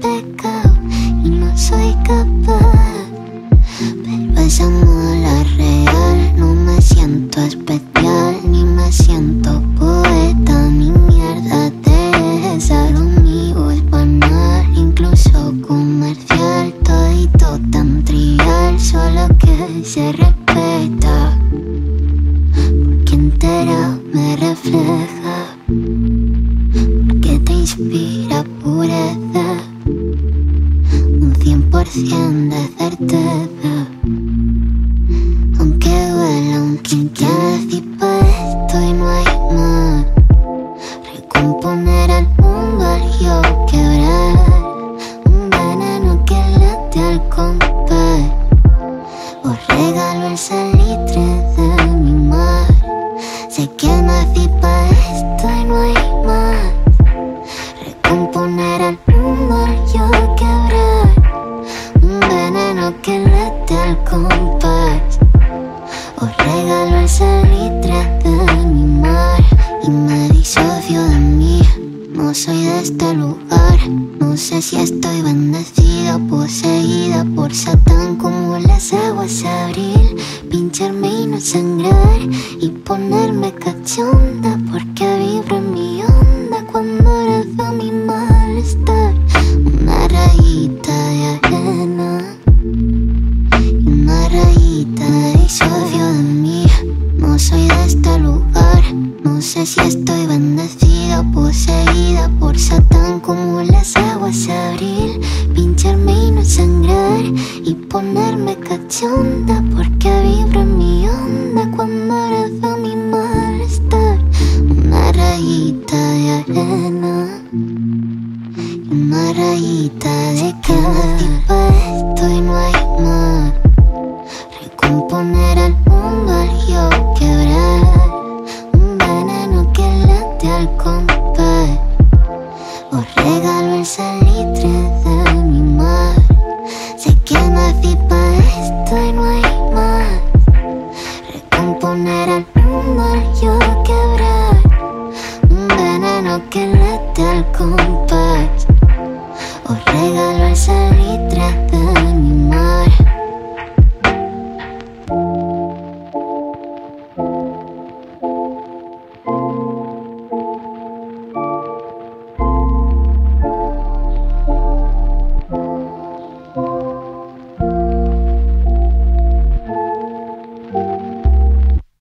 pecado y no soy capaz. Pero esa mola real, no me siento especial, ni me siento poeta, ni mierda de esa. Lo mío es banal, incluso comercial, todito tan trivial, solo que se respeta. Porque entera me refleja, 100% de certeza. Aunque duela, aunque quede y pa' y no hay más. Recomponer al mundo al yo quebrar. Un veneno que late al compás. Que late al compás. Os regalo el salitre de mi mar. Y me disocio de mí. No soy de este lugar. No sé si estoy bendecida, poseída por Satán como las aguas de abril. Pincharme y no sangrar. Y ponerme cachonda porque vibro en mi si estoy bendecida, poseída por Satán como las aguas de abril. Pincharme y no sangrar y ponerme cachonda porque vibro en mi onda cuando rezo mi malestar. Una rayita de arena y una rayita de cada pa' esto y no hay más. Regalo el salitre de mi mar. Sé que nací pa' esto y no hay más. Recomponer al